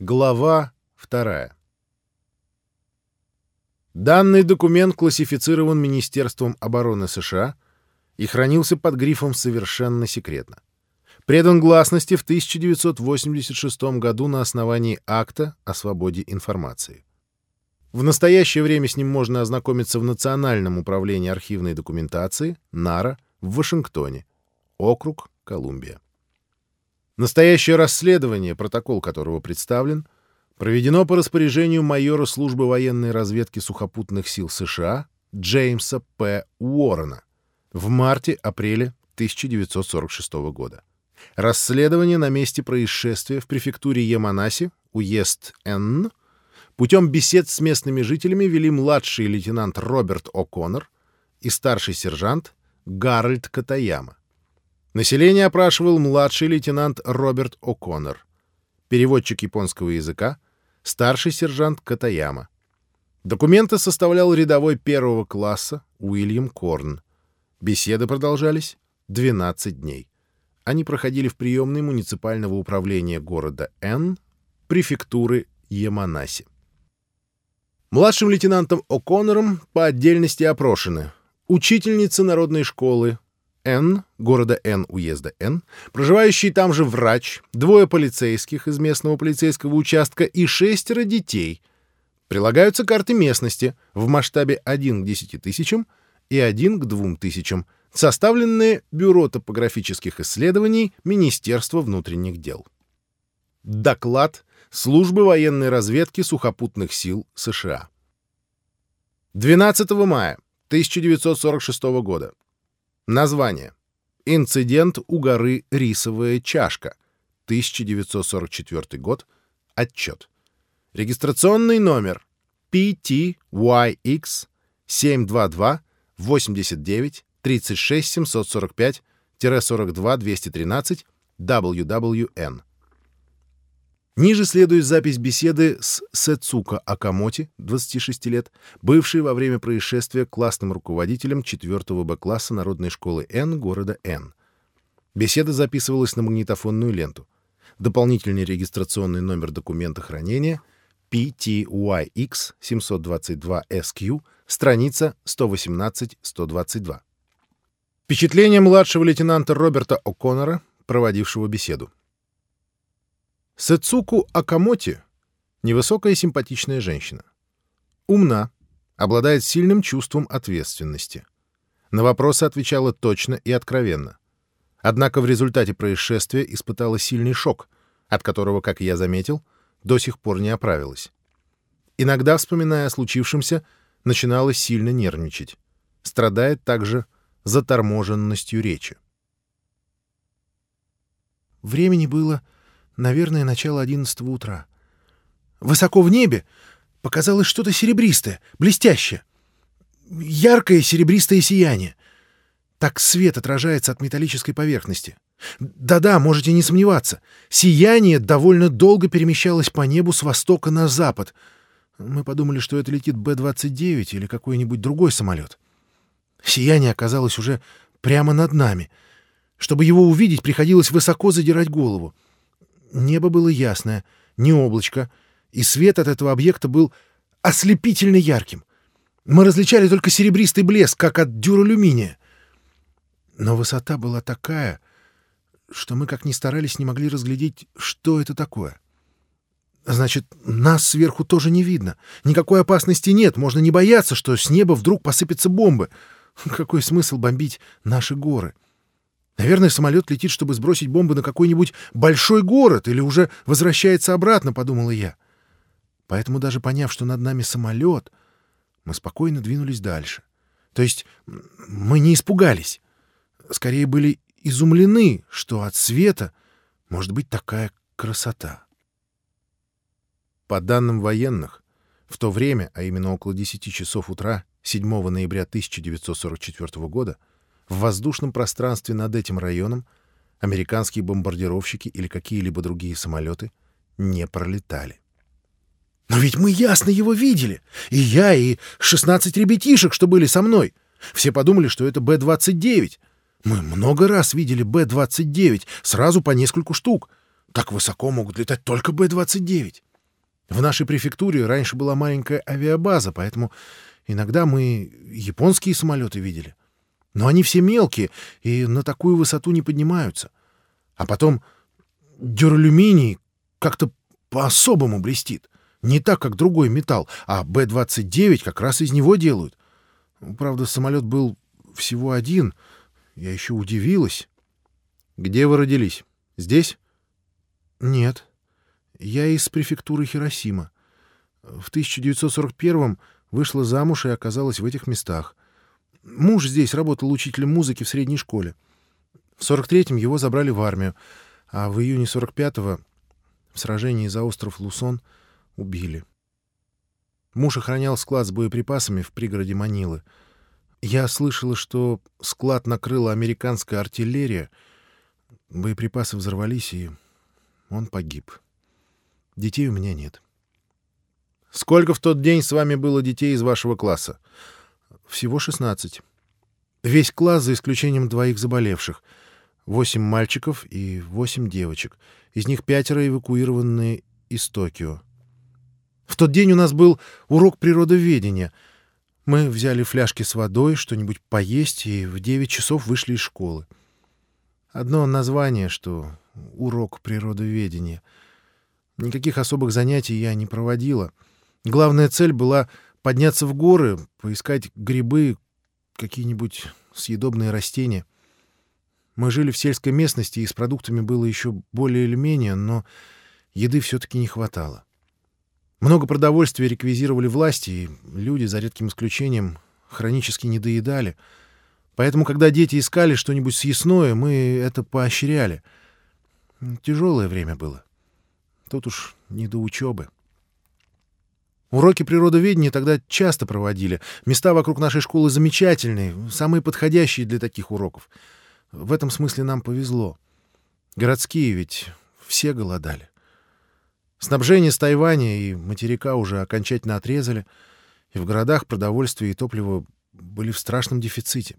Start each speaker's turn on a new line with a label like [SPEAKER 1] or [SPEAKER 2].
[SPEAKER 1] Глава вторая. Данный документ классифицирован Министерством обороны США и хранился под грифом «Совершенно секретно». Предан гласности в 1986 году на основании Акта о свободе информации. В настоящее время с ним можно ознакомиться в Национальном управлении архивной документации НАРА в Вашингтоне, округ Колумбия. Настоящее расследование, протокол которого представлен, проведено по распоряжению майора службы военной разведки сухопутных сил США Джеймса П. Уоррена в марте-апреле 1946 года. Расследование на месте происшествия в префектуре Яманаси, уезд Н, путем бесед с местными жителями вели младший лейтенант Роберт О'Коннор и старший сержант Гарольд Катаяма. Население опрашивал младший лейтенант Роберт О'Коннор, переводчик японского языка, старший сержант Катаяма. Документы составлял рядовой первого класса Уильям Корн. Беседы продолжались 12 дней. Они проходили в приемной муниципального управления города Н, префектуры Яманаси. Младшим лейтенантом О'Коннором по отдельности опрошены учительница народной школы Н, города Н, уезда Н, проживающий там же врач, двое полицейских из местного полицейского участка и шестеро детей. Прилагаются карты местности в масштабе 1 к 10 тысячам и 1 к 2 тысячам, составленные Бюро топографических исследований Министерства внутренних дел. Доклад Службы военной разведки сухопутных сил США. 12 мая 1946 года. Название. Инцидент у горы Рисовая чашка. 1944 год. Отчет. Регистрационный номер PTYX 722 89 36 745 42 213 WWN. Ниже следует запись беседы с Сэцука Акамоти, 26 лет, бывшей во время происшествия классным руководителем 4 Б-класса Народной школы Н города Н. Беседа записывалась на магнитофонную ленту. Дополнительный регистрационный номер документа хранения PTYX 722SQ, страница 118-122. Впечатление младшего лейтенанта Роберта О'Коннора, проводившего беседу. Сэцуку Акамоти — невысокая симпатичная женщина. Умна, обладает сильным чувством ответственности. На вопросы отвечала точно и откровенно. Однако в результате происшествия испытала сильный шок, от которого, как я заметил, до сих пор не оправилась. Иногда, вспоминая о случившемся, начинала сильно нервничать. Страдает также заторможенностью речи. Времени было Наверное, начало одиннадцатого утра. Высоко в небе показалось что-то серебристое, блестящее. Яркое серебристое сияние. Так свет отражается от металлической поверхности. Да-да, можете не сомневаться. Сияние довольно долго перемещалось по небу с востока на запад. Мы подумали, что это летит Б-29 или какой-нибудь другой самолет. Сияние оказалось уже прямо над нами. Чтобы его увидеть, приходилось высоко задирать голову. Небо было ясное, не облачко, и свет от этого объекта был ослепительно ярким. Мы различали только серебристый блеск, как от дюралюминия. Но высота была такая, что мы, как ни старались, не могли разглядеть, что это такое. Значит, нас сверху тоже не видно. Никакой опасности нет, можно не бояться, что с неба вдруг посыпятся бомбы. Какой смысл бомбить наши горы? — Наверное, самолет летит, чтобы сбросить бомбы на какой-нибудь большой город или уже возвращается обратно, — подумала я. Поэтому даже поняв, что над нами самолет, мы спокойно двинулись дальше. То есть мы не испугались. Скорее были изумлены, что от света может быть такая красота. По данным военных, в то время, а именно около 10 часов утра 7 ноября 1944 года, в воздушном пространстве над этим районом американские бомбардировщики или какие-либо другие самолеты не пролетали. «Но ведь мы ясно его видели! И я, и 16 ребятишек, что были со мной! Все подумали, что это Б-29. Мы много раз видели Б-29, сразу по нескольку штук. Так высоко могут летать только Б-29. В нашей префектуре раньше была маленькая авиабаза, поэтому иногда мы японские самолеты видели. Но они все мелкие и на такую высоту не поднимаются. А потом дюралюминий как-то по-особому блестит. Не так, как другой металл, а Б-29 как раз из него делают. Правда, самолет был всего один. Я еще удивилась. Где вы родились? Здесь? Нет. Я из префектуры Хиросима. В 1941-м вышла замуж и оказалась в этих местах. Муж здесь работал учителем музыки в средней школе. В 43-м его забрали в армию, а в июне 45-го в сражении за остров Лусон убили. Муж охранял склад с боеприпасами в пригороде Манилы. Я слышала, что склад накрыла американская артиллерия. Боеприпасы взорвались, и он погиб. Детей у меня нет. Сколько в тот день с вами было детей из вашего класса? Всего 16. Весь класс, за исключением двоих заболевших. Восемь мальчиков и восемь девочек. Из них пятеро эвакуированные из Токио. В тот день у нас был урок природоведения. Мы взяли фляжки с водой, что-нибудь поесть, и в 9 часов вышли из школы. Одно название, что урок природоведения. Никаких особых занятий я не проводила. Главная цель была подняться в горы, поискать грибы, какие-нибудь съедобные растения. Мы жили в сельской местности, и с продуктами было еще более или менее, но еды все-таки не хватало. Много продовольствия реквизировали власти, и люди, за редким исключением, хронически недоедали. Поэтому, когда дети искали что-нибудь съестное, мы это поощряли. Тяжелое время было. Тут уж не до учебы. Уроки природоведения тогда часто проводили. Места вокруг нашей школы замечательные, самые подходящие для таких уроков. В этом смысле нам повезло. Городские ведь все голодали. Снабжение с Тайваня и материка уже окончательно отрезали, и в городах продовольствие и топливо были в страшном дефиците.